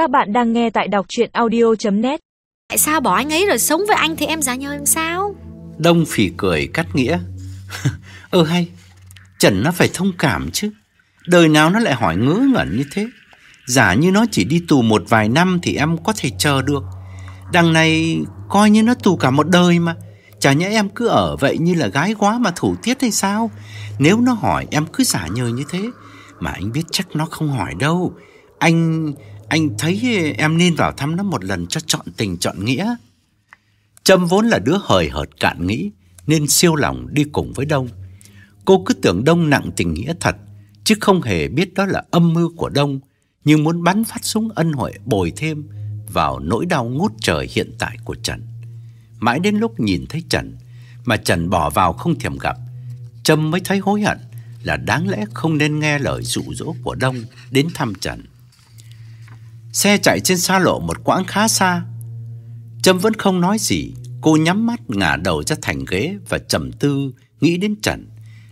Các bạn đang nghe tại đọc chuyện audio.net Tại sao bỏ anh ấy rồi sống với anh thì em giả nhờ em sao? Đông phì cười cắt nghĩa. Ơ hay, Trần nó phải thông cảm chứ. Đời nào nó lại hỏi ngớ ngẩn như thế. Giả như nó chỉ đi tù một vài năm thì em có thể chờ được. Đằng này coi như nó tù cả một đời mà. Chả nhẽ em cứ ở vậy như là gái quá mà thủ tiết hay sao? Nếu nó hỏi em cứ giả nhờ như thế. Mà anh biết chắc nó không hỏi đâu. Anh anh thấy em nên vào thăm nó một lần cho chọn tình chọn nghĩa. Trâm vốn là đứa hời hợt cạn nghĩ nên siêu lòng đi cùng với Đông. Cô cứ tưởng Đông nặng tình nghĩa thật, chứ không hề biết đó là âm mưu của Đông, nhưng muốn bắn phát súng ân huệ bồi thêm vào nỗi đau ngút trời hiện tại của Trần. Mãi đến lúc nhìn thấy Trần, mà Trần bỏ vào không thèm gặp, Trâm mới thấy hối hận là đáng lẽ không nên nghe lời dụ dỗ của Đông đến thăm Trần. Xe chạy trên xa lộ một quãng khá xa. Trâm vẫn không nói gì, cô nhắm mắt ngả đầu ra thành ghế và trầm tư nghĩ đến Trần,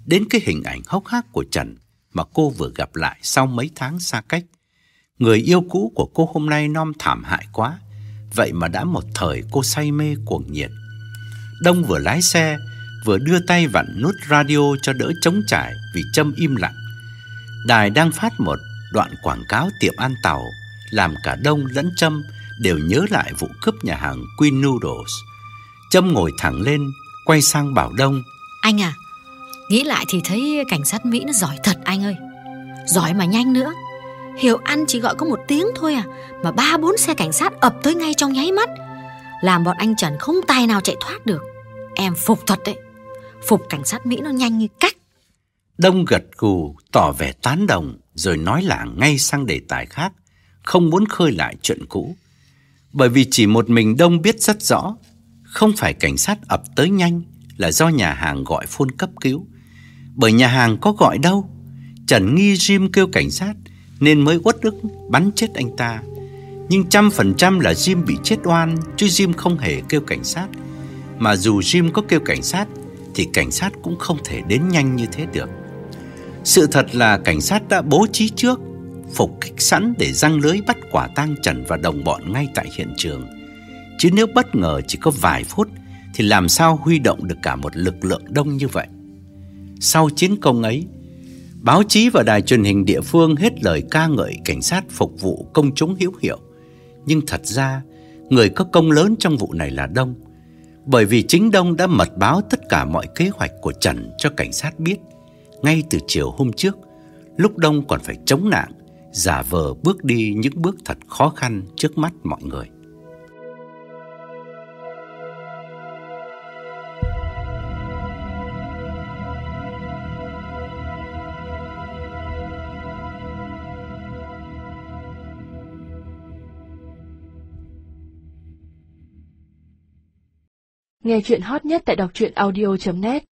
đến cái hình ảnh hốc hác của Trần mà cô vừa gặp lại sau mấy tháng xa cách. Người yêu cũ của cô hôm nay non thảm hại quá, vậy mà đã một thời cô say mê cuồng nhiệt. Đông vừa lái xe, vừa đưa tay vặn nút radio cho đỡ chống trải vì Trâm im lặng. Đài đang phát một đoạn quảng cáo tiệm ăn tàu làm cả Đông lẫn Trâm đều nhớ lại vụ cướp nhà hàng Queen Noodles. Trâm ngồi thẳng lên, quay sang bảo Đông. Anh à, nghĩ lại thì thấy cảnh sát Mỹ nó giỏi thật anh ơi. Giỏi mà nhanh nữa. Hiểu ăn chỉ gọi có một tiếng thôi à, mà ba bốn xe cảnh sát ập tới ngay trong nháy mắt. Làm bọn anh Trần không tài nào chạy thoát được. Em phục thật đấy. Phục cảnh sát Mỹ nó nhanh như cách. Đông gật gù, tỏ vẻ tán đồng, rồi nói lảng ngay sang đề tài khác không muốn khơi lại chuyện cũ. Bởi vì chỉ một mình Đông biết rất rõ, không phải cảnh sát ập tới nhanh là do nhà hàng gọi phone cấp cứu. Bởi nhà hàng có gọi đâu. Trần nghi Jim kêu cảnh sát nên mới uất ức bắn chết anh ta. Nhưng trăm phần trăm là Jim bị chết oan chứ Jim không hề kêu cảnh sát. Mà dù Jim có kêu cảnh sát thì cảnh sát cũng không thể đến nhanh như thế được. Sự thật là cảnh sát đã bố trí trước phục kích sẵn để răng lưới bắt quả tang Trần và đồng bọn ngay tại hiện trường. Chứ nếu bất ngờ chỉ có vài phút thì làm sao huy động được cả một lực lượng đông như vậy. Sau chiến công ấy, báo chí và đài truyền hình địa phương hết lời ca ngợi cảnh sát phục vụ công chúng hữu hiệu. Nhưng thật ra, người có công lớn trong vụ này là Đông. Bởi vì chính Đông đã mật báo tất cả mọi kế hoạch của Trần cho cảnh sát biết. Ngay từ chiều hôm trước, lúc Đông còn phải chống nạn giả vờ bước đi những bước thật khó khăn trước mắt mọi người. Nghe chuyện hot nhất tại đọc truyện audio.net